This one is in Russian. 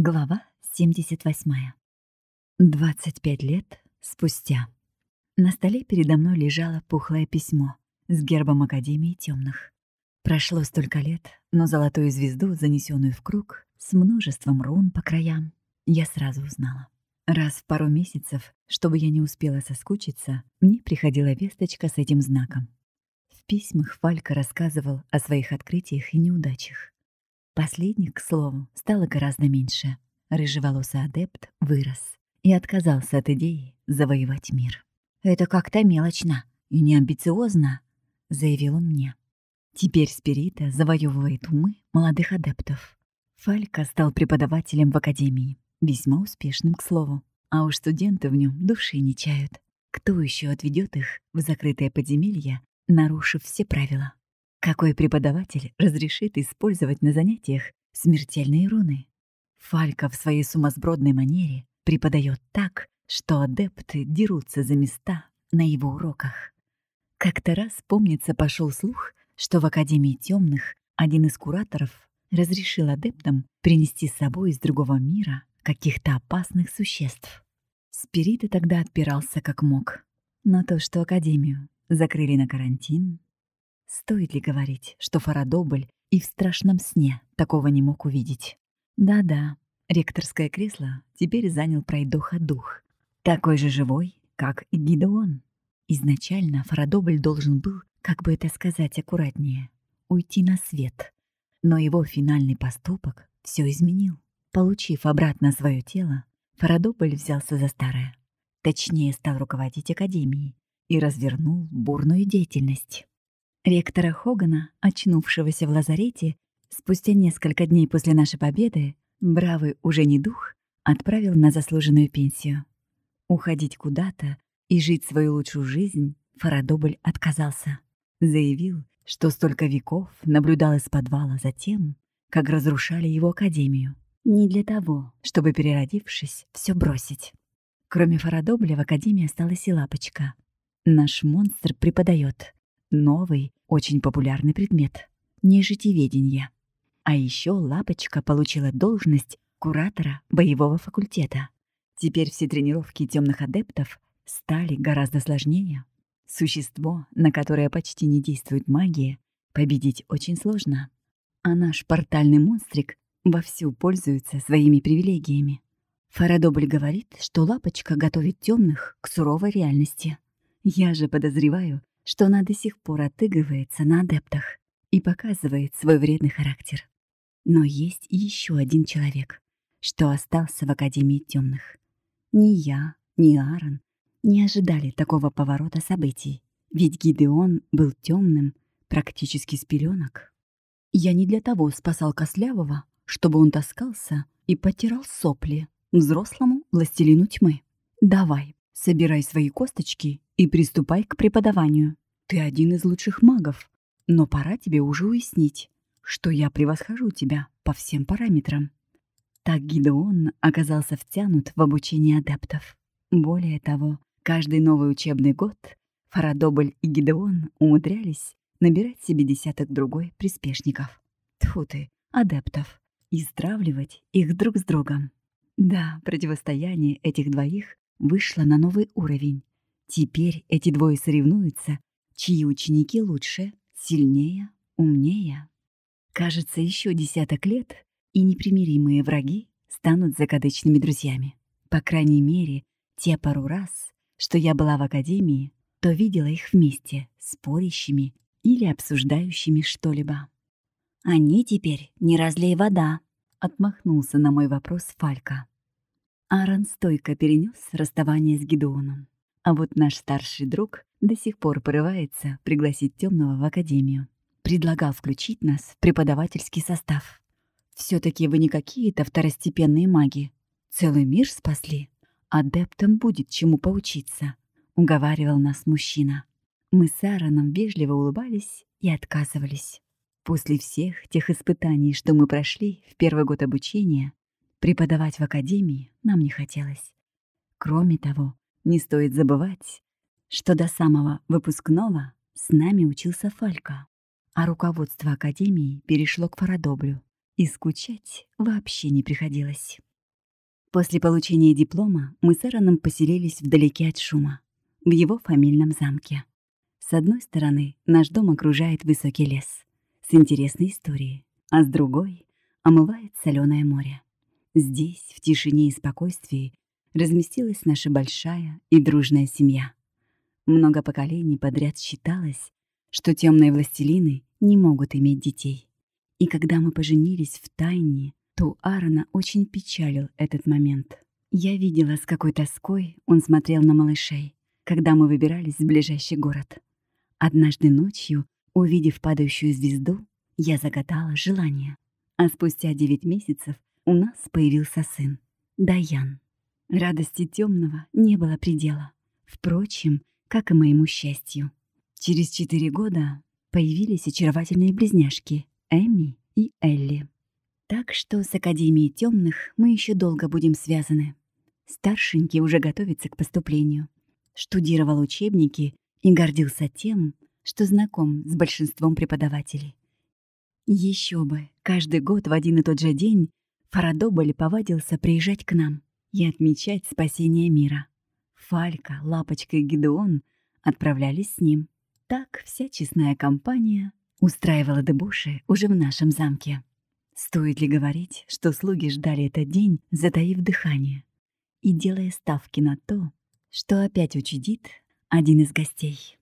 Глава 78. 25 лет спустя. На столе передо мной лежало пухлое письмо с гербом Академии Темных. Прошло столько лет, но золотую звезду, занесенную в круг, с множеством рун по краям, я сразу узнала. Раз в пару месяцев, чтобы я не успела соскучиться, мне приходила весточка с этим знаком. В письмах Фалька рассказывал о своих открытиях и неудачах. Последних, к слову, стало гораздо меньше. Рыжеволосый адепт вырос и отказался от идеи завоевать мир. «Это как-то мелочно и неамбициозно», — заявил он мне. Теперь Спирита завоевывает умы молодых адептов. Фалька стал преподавателем в академии, весьма успешным, к слову. А уж студенты в нем души не чают. Кто еще отведет их в закрытое подземелье, нарушив все правила? Какой преподаватель разрешит использовать на занятиях смертельные руны? Фалька в своей сумасбродной манере преподает так, что адепты дерутся за места на его уроках. Как-то раз, помнится, пошел слух, что в Академии темных один из кураторов разрешил адептам принести с собой из другого мира каких-то опасных существ. Спирита тогда отпирался как мог. Но то, что Академию закрыли на карантин, Стоит ли говорить, что Фарадобль и в страшном сне такого не мог увидеть? Да-да, ректорское кресло теперь занял пройдоха-дух. Такой же живой, как и Гидеон. Изначально Фарадобль должен был, как бы это сказать аккуратнее, уйти на свет. Но его финальный поступок все изменил. Получив обратно свое тело, Фарадобль взялся за старое. Точнее, стал руководить Академией и развернул бурную деятельность. Ректора Хогана, очнувшегося в лазарете, спустя несколько дней после нашей победы, бравый уже не дух, отправил на заслуженную пенсию. Уходить куда-то и жить свою лучшую жизнь Фарадобль отказался. Заявил, что столько веков наблюдал из подвала за тем, как разрушали его академию. Не для того, чтобы, переродившись, все бросить. Кроме Фарадобля в академии осталась и Лапочка. Наш монстр преподает новый очень популярный предмет — нежитеведение. А еще Лапочка получила должность куратора боевого факультета. Теперь все тренировки темных адептов стали гораздо сложнее. Существо, на которое почти не действует магия, победить очень сложно. А наш портальный монстрик вовсю пользуется своими привилегиями. Фарадобль говорит, что Лапочка готовит темных к суровой реальности. Я же подозреваю, что она до сих пор отыгрывается на адептах и показывает свой вредный характер. Но есть еще один человек, что остался в Академии темных. Ни я, ни Аарон не ожидали такого поворота событий, ведь Гидеон был темным практически с пеленок. Я не для того спасал Кослявого, чтобы он таскался и потирал сопли взрослому властелину тьмы. Давай, собирай свои косточки и приступай к преподаванию. Ты один из лучших магов, но пора тебе уже уяснить, что я превосхожу тебя по всем параметрам. Так Гидеон оказался втянут в обучение адептов. Более того, каждый новый учебный год Фарадобль и Гидеон умудрялись набирать себе десяток другой приспешников. Тьфу ты, адептов. И стравливать их друг с другом. Да, противостояние этих двоих вышло на новый уровень. Теперь эти двое соревнуются, чьи ученики лучше, сильнее, умнее. Кажется, еще десяток лет, и непримиримые враги станут закадычными друзьями. По крайней мере, те пару раз, что я была в академии, то видела их вместе, спорящими или обсуждающими что-либо. «Они теперь не разлей вода», — отмахнулся на мой вопрос Фалька. Аарон стойко перенес расставание с Гедеоном. А вот наш старший друг до сих пор порывается пригласить темного в академию. Предлагал включить нас в преподавательский состав. все таки вы не какие-то второстепенные маги. Целый мир спасли. Адептам будет чему поучиться», — уговаривал нас мужчина. Мы с Аароном вежливо улыбались и отказывались. После всех тех испытаний, что мы прошли в первый год обучения, преподавать в академии нам не хотелось. Кроме того, не стоит забывать, что до самого выпускного с нами учился Фалька, а руководство Академии перешло к Фарадоблю, и скучать вообще не приходилось. После получения диплома мы с Эроном поселились вдалеке от шума, в его фамильном замке. С одной стороны, наш дом окружает высокий лес с интересной историей, а с другой омывает соленое море. Здесь, в тишине и спокойствии, разместилась наша большая и дружная семья. Много поколений подряд считалось, что темные властелины не могут иметь детей. И когда мы поженились в тайне, то Аарона очень печалил этот момент. Я видела, с какой тоской он смотрел на малышей, когда мы выбирались в ближайший город. Однажды ночью, увидев падающую звезду, я загадала желание. А спустя девять месяцев у нас появился сын, Даян. Радости темного не было предела. Впрочем, как и моему счастью. Через четыре года появились очаровательные близняшки Эми и Элли. Так что с Академией темных мы еще долго будем связаны. Старшенький уже готовится к поступлению. Штудировал учебники и гордился тем, что знаком с большинством преподавателей. Еще бы, каждый год в один и тот же день Фарадоболь повадился приезжать к нам и отмечать спасение мира. Фалька, Лапочка и Гидеон отправлялись с ним. Так вся честная компания устраивала дебуши уже в нашем замке. Стоит ли говорить, что слуги ждали этот день, затаив дыхание и делая ставки на то, что опять учудит один из гостей.